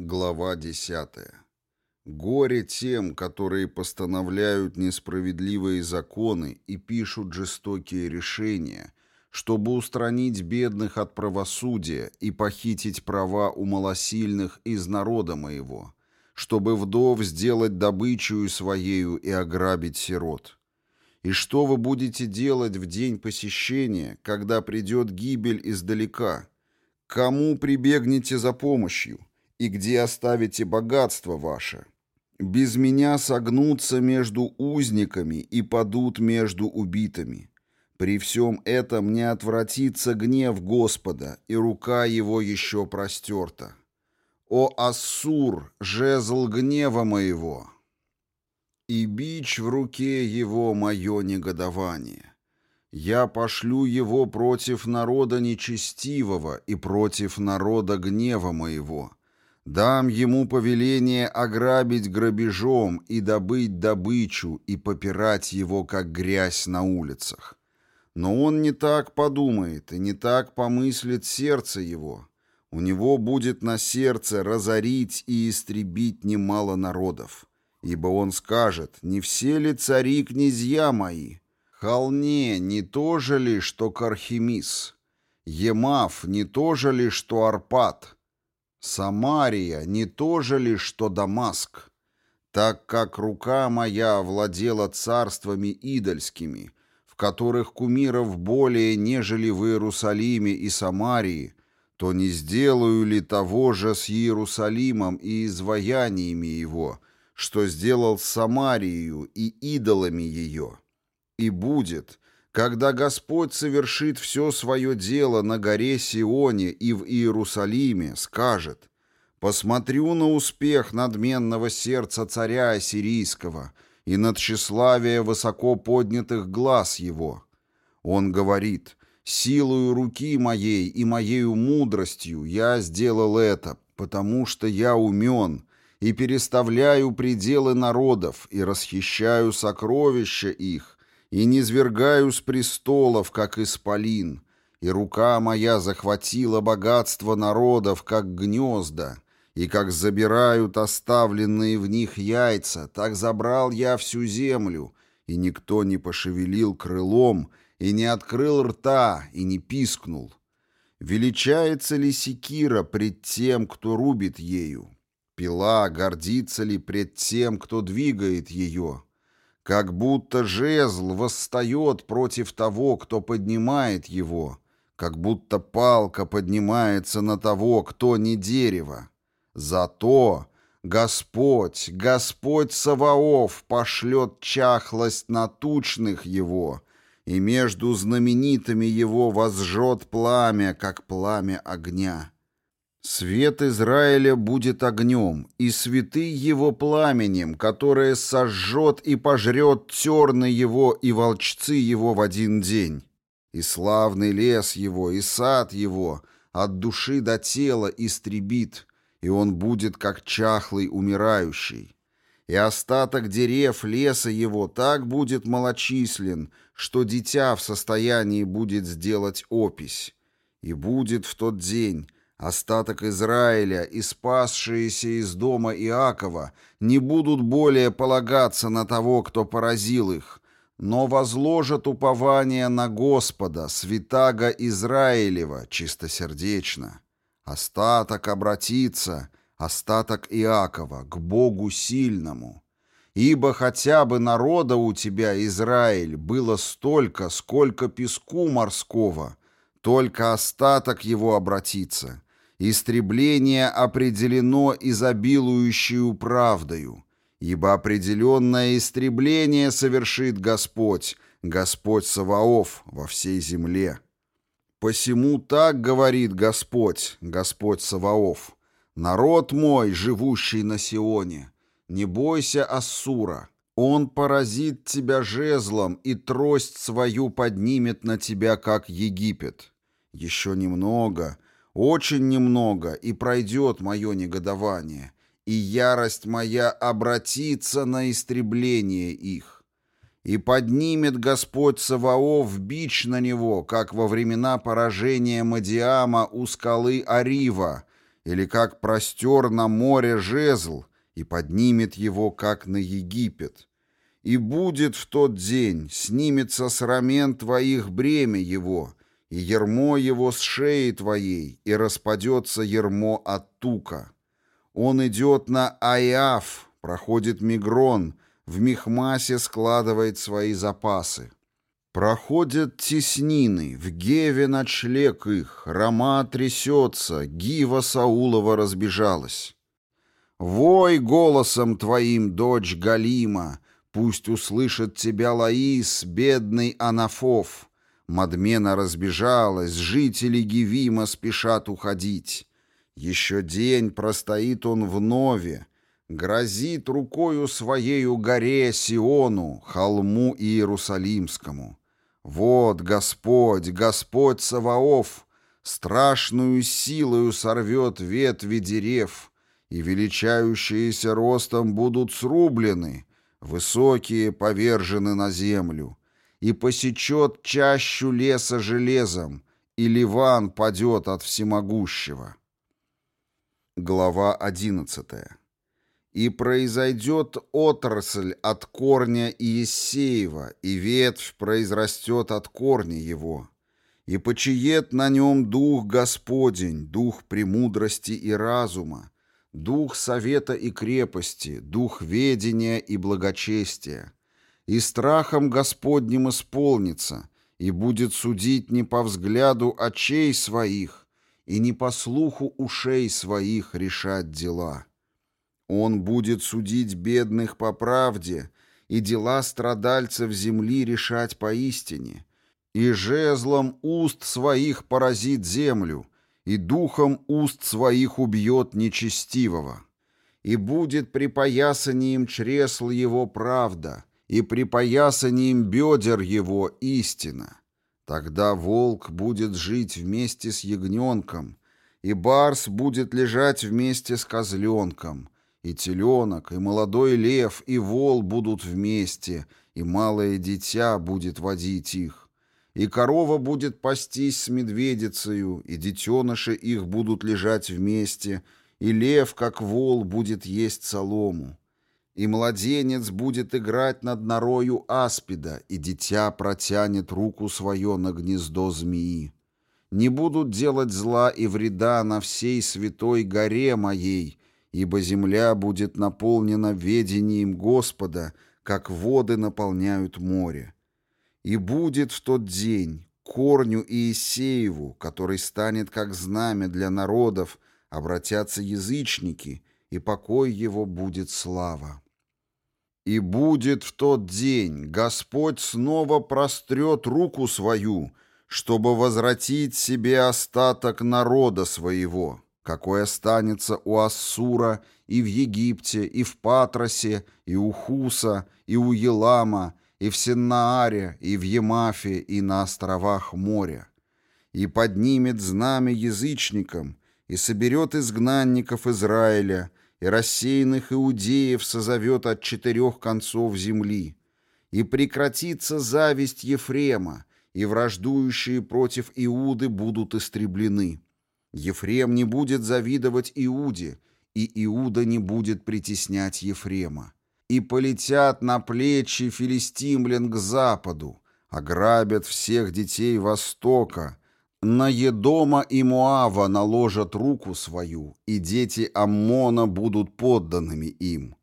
Глава 10. Горе тем, которые постановляют несправедливые законы и пишут жестокие решения, чтобы устранить бедных от правосудия и похитить права у малосильных из народа моего, чтобы вдов сделать добычу своею и ограбить сирот. И что вы будете делать в день посещения, когда придет гибель издалека? Кому прибегнете за помощью? И где оставите богатство ваше? Без меня согнутся между узниками и падут между убитыми. При всем этом не отвратится гнев Господа, и рука его еще простерта. О Ассур, жезл гнева моего! И бич в руке его мое негодование. Я пошлю его против народа нечестивого и против народа гнева моего» Дам ему повеление ограбить грабежом и добыть добычу и попирать его, как грязь на улицах. Но он не так подумает и не так помыслит сердце его. У него будет на сердце разорить и истребить немало народов. Ибо он скажет, не все ли цари князья мои? Холне не то же ли, что Кархимис? Емав не то же ли, что Арпад? Самария не то же ли, что Дамаск? Так как рука моя владела царствами идольскими, в которых кумиров более, нежели в Иерусалиме и Самарии, то не сделаю ли того же с Иерусалимом и изваяниями его, что сделал с Самарией и идолами ее? И будет, когда Господь совершит все свое дело на горе Сионе и в Иерусалиме, скажет «Посмотрю на успех надменного сердца царя Ассирийского и на тщеславие высоко поднятых глаз его». Он говорит «Силою руки моей и моею мудростью я сделал это, потому что я умен» и переставляю пределы народов и расхищаю сокровища их, и не свергаю с престолов, как исполин, и рука моя захватила богатство народов, как гнезда, и как забирают оставленные в них яйца, так забрал я всю землю, и никто не пошевелил крылом, и не открыл рта, и не пискнул. Величается ли секира пред тем, кто рубит ею? Пила гордится ли пред тем, кто двигает ее? Как будто жезл восстает против того, кто поднимает его, как будто палка поднимается на того, кто не дерево. Зато Господь, Господь Саваоф пошлет чахлость на тучных его, и между знаменитыми его возжжет пламя, как пламя огня. Свет Израиля будет огнем, и святы его пламенем, которое сожжет и пожрет терны его и волчцы его в один день. И славный лес его, и сад его от души до тела истребит, и он будет как чахлый умирающий. И остаток дерев леса его так будет малочислен, что дитя в состоянии будет сделать опись. И будет в тот день Остаток Израиля и спасшиеся из дома Иакова не будут более полагаться на того, кто поразил их, но возложат упование на Господа, святаго Израилева, чистосердечно. Остаток обратится, остаток Иакова, к Богу сильному. Ибо хотя бы народа у тебя, Израиль, было столько, сколько песку морского, только остаток его обратится» Истребление определено изобилующую правдою, ибо определенное истребление совершит Господь, Господь Саваоф во всей земле. Посему так говорит Господь, Господь Саваоф, народ мой, живущий на Сионе, не бойся Ассура, он поразит тебя жезлом и трость свою поднимет на тебя, как Египет. Еще немного — очень немного, и пройдет мое негодование, и ярость моя обратится на истребление их. И поднимет Господь Саваоф бич на него, как во времена поражения Мадиама у скалы Арива, или как простер на море жезл и поднимет его, как на Египет. И будет в тот день, снимется с рамен твоих бремя его, и ермо его с шеи твоей, и распадется ермо от тука. Он идет на Айаф, проходит Мигрон, в Мехмасе складывает свои запасы. Проходят теснины, в Геве ночлег их, Рома трясется, Гива Саулова разбежалась. Вой голосом твоим, дочь Галима, Пусть услышит тебя Лаис, бедный Анафов. Мадмена разбежалась, жители Гивима спешат уходить. Еще день простоит он в Нове, Грозит рукою своею горе Сиону, холму Иерусалимскому. Вот Господь, Господь Саваоф, страшную силою сорвет ветви дерев, и величающиеся ростом будут срублены, высокие повержены на землю, и посечет чащу леса железом, и Ливан падет от всемогущего. Глава одиннадцатая. И произойдет отрасль от корня Иессеева, и ветвь произрастет от корня его. И почиет на нем дух Господень, дух премудрости и разума, дух совета и крепости, дух ведения и благочестия. И страхом Господним исполнится, и будет судить не по взгляду очей своих, и не по слуху ушей своих решать дела. Он будет судить бедных по правде и дела страдальцев земли решать поистине, и жезлом уст своих поразит землю, и духом уст своих убьет нечестивого. И будет припоясанием чресл его правда, и припоясанием бедер его истина. Тогда волк будет жить вместе с ягненком, и барс будет лежать вместе с козленком, и теленок, и молодой лев, и вол будут вместе, и малое дитя будет водить их. И корова будет пастись с медведицею, и детеныши их будут лежать вместе, и лев, как вол, будет есть солому. И младенец будет играть над норою аспида, и дитя протянет руку свое на гнездо змеи. Не будут делать зла и вреда на всей святой горе моей, ибо земля будет наполнена ведением Господа, как воды наполняют море. И будет в тот день корню Иисееву, который станет как знамя для народов, обратятся язычники, и покой его будет слава. И будет в тот день Господь снова прострет руку свою, чтобы возвратить себе остаток народа своего, какой останется у Ассура и в Египте, и в Патросе, и у Хуса, и у Елама, и в Синнааре, и в Емафе, и на островах моря. И поднимет знамя язычникам, и соберет изгнанников Израиля, и рассеянных иудеев созовет от четырех концов земли. И прекратится зависть Ефрема, и враждующие против Иуды будут истреблены. Ефрем не будет завидовать Иуде, и Иуда не будет притеснять Ефрема. И полетят на плечи филистимлян к западу, ограбят всех детей Востока, на Едома и Муава наложат руку свою, и дети Аммона будут подданными им.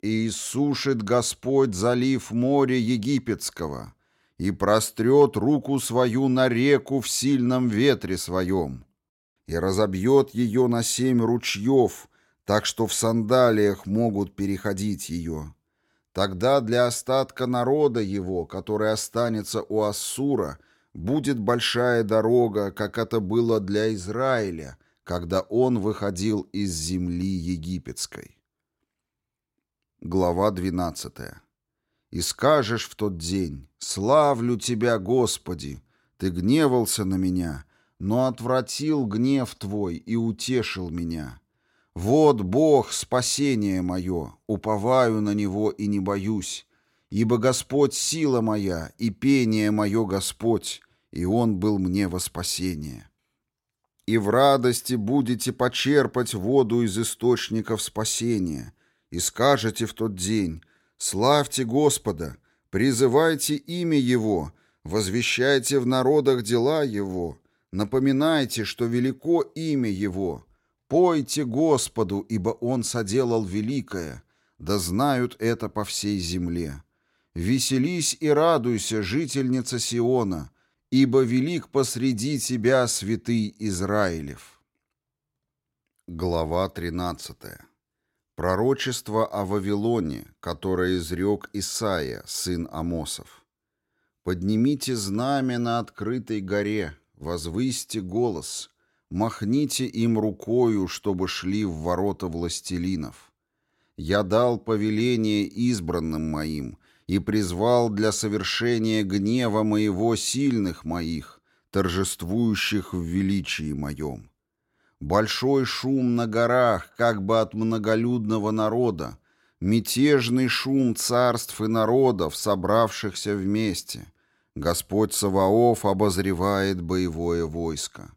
И иссушит Господь залив моря египетского, и прострет руку свою на реку в сильном ветре своем, и разобьет ее на семь ручьев, так что в сандалиях могут переходить ее. Тогда для остатка народа его, который останется у Ассура, будет большая дорога, как это было для Израиля, когда он выходил из земли египетской. Глава 12. «И скажешь в тот день, «Славлю Тебя, Господи! Ты гневался на меня, но отвратил гнев Твой и утешил меня. Вот Бог, спасение мое, уповаю на Него и не боюсь, ибо Господь сила моя и пение мое Господь, и Он был мне во спасение. и в радости будете почерпать воду из источников спасения, и скажете в тот день «Славьте Господа, призывайте имя Его, возвещайте в народах дела Его, напоминайте, что велико имя Его, пойте Господу, ибо Он соделал великое, да знают это по всей земле. Веселись и радуйся, жительница Сиона, ибо велик посреди тебя святый Израилев». Глава 13. Пророчество о Вавилоне, которое изрек Исаия, сын Амосов. «Поднимите знамя на открытой горе, возвысьте голос, махните им рукою, чтобы шли в ворота властелинов. Я дал повеление избранным моим, и призвал для совершения гнева моего сильных моих, торжествующих в величии моем. Большой шум на горах, как бы от многолюдного народа, мятежный шум царств и народов, собравшихся вместе. Господь Саваоф обозревает боевое войско.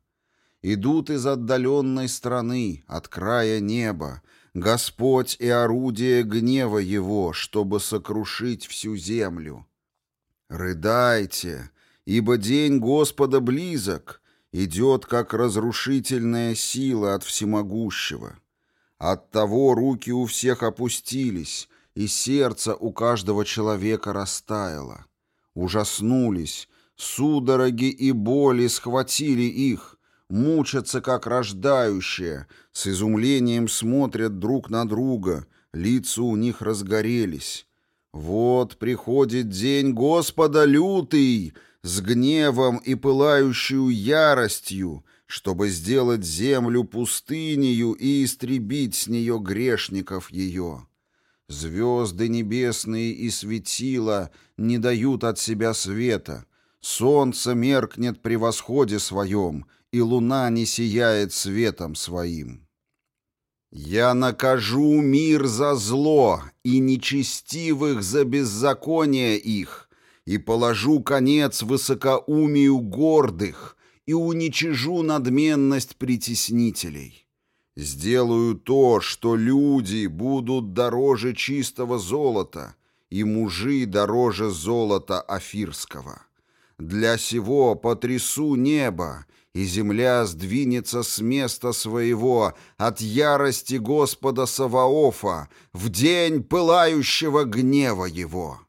Идут из отдаленной страны, от края неба, Господь и орудие гнева Его, чтобы сокрушить всю землю. Рыдайте, ибо день Господа близок, идет как разрушительная сила от всемогущего. Оттого руки у всех опустились, и сердце у каждого человека растаяло. Ужаснулись, судороги и боли схватили их, мучатся как рождающие, с изумлением смотрят друг на друга, лица у них разгорелись. Вот приходит день Господа лютый, с гневом и пылающую яростью, чтобы сделать землю пустынею и истребить с нее грешников ее. Звезды небесные и светила не дают от себя света, солнце меркнет при восходе своем, и луна не сияет светом своим. Я накажу мир за зло и нечестивых за беззаконие их, и положу конец высокоумию гордых, и уничижу надменность притеснителей. Сделаю то, что люди будут дороже чистого золота, и мужи дороже золота афирского. Для сего потрясу небо, и земля сдвинется с места своего от ярости Господа Саваофа в день пылающего гнева его.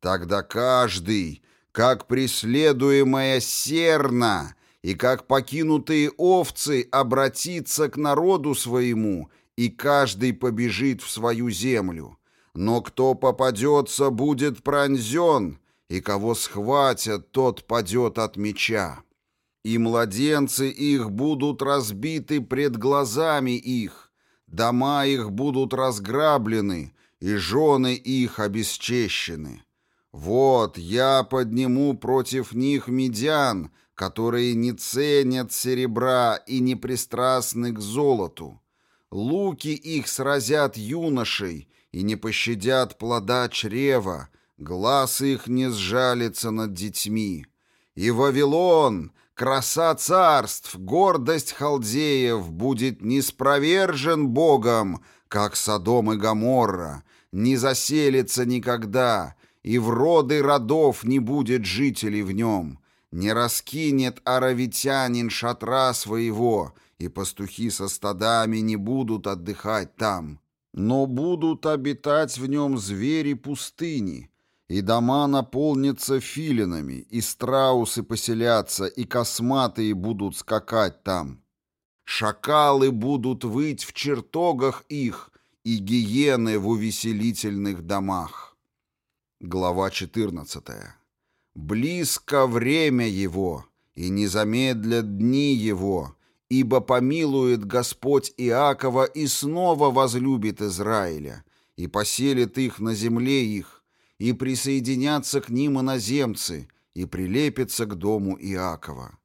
Тогда каждый, как преследуемая серна и как покинутые овцы, обратится к народу своему, и каждый побежит в свою землю. Но кто попадется, будет пронзен, и кого схватят, тот падет от меча и младенцы их будут разбиты пред глазами их, дома их будут разграблены, и жены их обесчещены. Вот я подниму против них медян, которые не ценят серебра и не пристрастны к золоту. Луки их сразят юношей и не пощадят плода чрева, глаз их не сжалится над детьми. И Вавилон, Краса царств, гордость халдеев будет не спровержен Богом, как Содом и Гоморра, не заселится никогда, и в роды родов не будет жителей в нем, не раскинет аравитянин шатра своего, и пастухи со стадами не будут отдыхать там, но будут обитать в нем звери пустыни, и дома наполнятся филинами, и страусы поселятся, и косматые будут скакать там. Шакалы будут выть в чертогах их, и гиены в увеселительных домах. Глава 14. Близко время его, и не замедлят дни его, ибо помилует Господь Иакова и снова возлюбит Израиля, и поселит их на земле их, и присоединятся к ним иноземцы, и прилепятся к дому Иакова.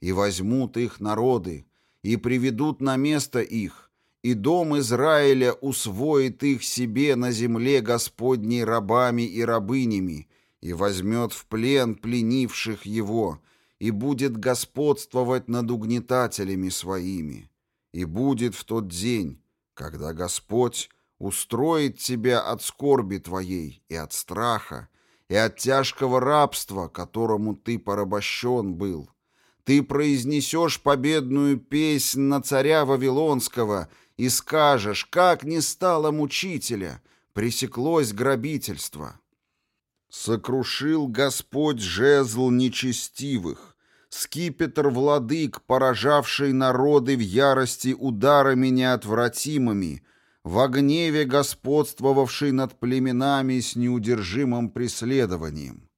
И возьмут их народы, и приведут на место их, и дом Израиля усвоит их себе на земле Господней рабами и рабынями, и возьмет в плен пленивших его, и будет господствовать над угнетателями своими. И будет в тот день, когда Господь устроит тебя от скорби твоей и от страха, и от тяжкого рабства, которому ты порабощен был. Ты произнесешь победную песнь на царя Вавилонского и скажешь, как не стало мучителя, пресеклось грабительство. Сокрушил Господь жезл нечестивых, скипетр владык, поражавший народы в ярости ударами неотвратимыми, в гневе господствовавший над племенами с неудержимым преследованием.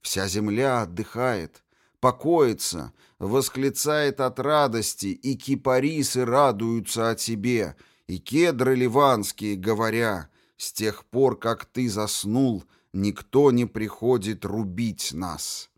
Вся земля отдыхает, покоится, восклицает от радости, и кипарисы радуются о тебе, и кедры ливанские, говоря, «С тех пор, как ты заснул, никто не приходит рубить нас».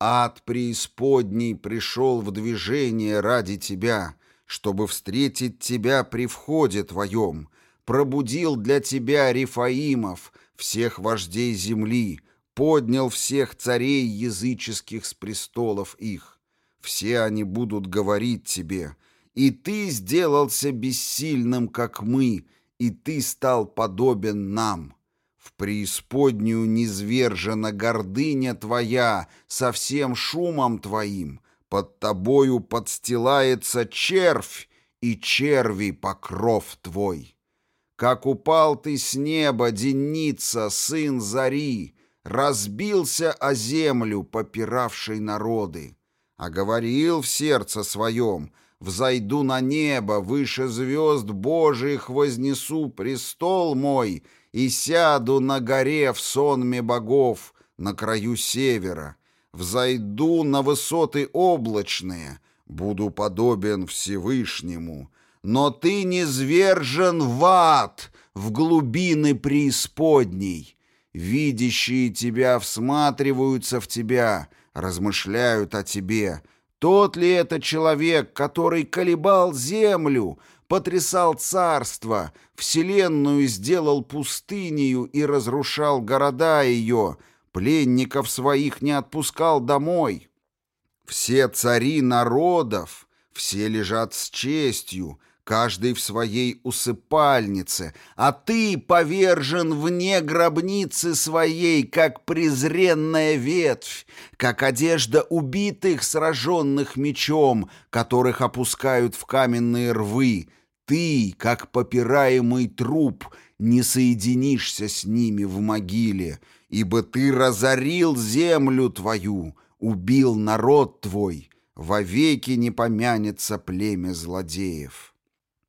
Ад преисподней пришел в движение ради тебя, чтобы встретить тебя при входе твоем, пробудил для тебя Рифаимов, всех вождей земли, поднял всех царей языческих с престолов их. Все они будут говорить тебе, и ты сделался бессильным, как мы, и ты стал подобен нам. В преисподнюю низвержена гордыня твоя со всем шумом твоим, под тобою подстилается червь, и черви покров твой. Как упал ты с неба, Деница, сын Зари, разбился о землю, попиравший народы. А говорил в сердце своем, взойду на небо, выше звезд Божиих вознесу престол мой и сяду на горе в сонме богов на краю севера, Взойду на высоты облачные, буду подобен Всевышнему. Но ты не звержен в ад, в глубины преисподней. Видящие тебя всматриваются в тебя, размышляют о тебе. Тот ли это человек, который колебал землю, потрясал царство, вселенную сделал пустынею и разрушал города ее — Пленников своих не отпускал домой. Все цари народов, все лежат с честью, каждый в своей усыпальнице, а ты повержен вне гробницы своей, как презренная ветвь, как одежда убитых, сраженных мечом, которых опускают в каменные рвы. Ты, как попираемый труп, не соединишься с ними в могиле, ибо ты разорил землю твою, убил народ твой, вовеки не помянется племя злодеев.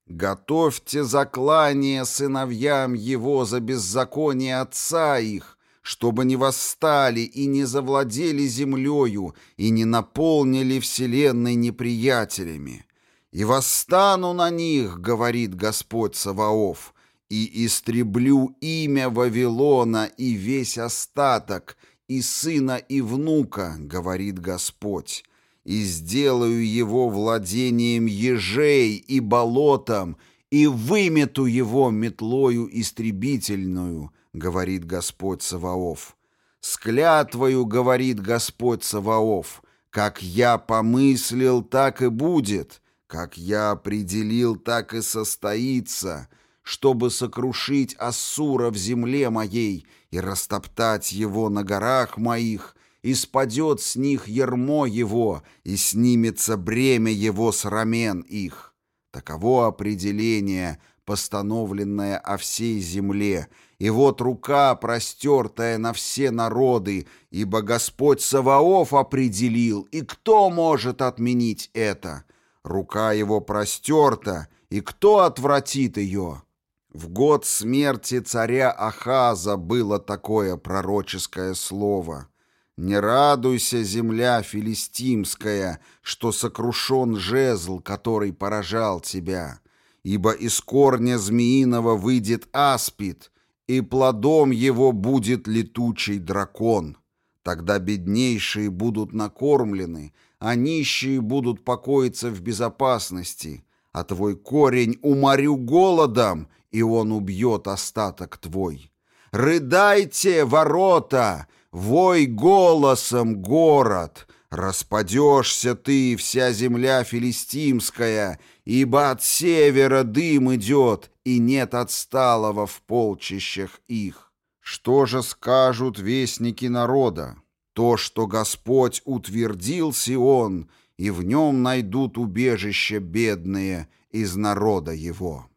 Готовьте заклание сыновьям его за беззаконие отца их, чтобы не восстали и не завладели землею и не наполнили вселенной неприятелями. И восстану на них, говорит Господь Саваоф, и истреблю имя Вавилона и весь остаток, и сына, и внука, говорит Господь, и сделаю его владением ежей и болотом, и вымету его метлою истребительную, говорит Господь Саваоф. С клятвою, говорит Господь Саваоф, как я помыслил, так и будет, как я определил, так и состоится, — чтобы сокрушить Ассура в земле моей и растоптать его на горах моих, и спадет с них ермо его, и снимется бремя его с рамен их. Таково определение, постановленное о всей земле, и вот рука, простертая на все народы, ибо Господь Саваоф определил, и кто может отменить это? Рука его простерта, и кто отвратит ее?» В год смерти царя Ахаза было такое пророческое слово. «Не радуйся, земля филистимская, что сокрушен жезл, который поражал тебя, ибо из корня змеиного выйдет аспид, и плодом его будет летучий дракон. Тогда беднейшие будут накормлены, а нищие будут покоиться в безопасности, а твой корень уморю голодом, и он убьет остаток твой. Рыдайте, ворота, вой голосом город, Распадешься ты, вся земля филистимская, ибо от севера дым идет, и нет отсталого в полчищах их. Что же скажут вестники народа? То, что Господь утвердил Сион, и в нем найдут убежище бедные из народа его».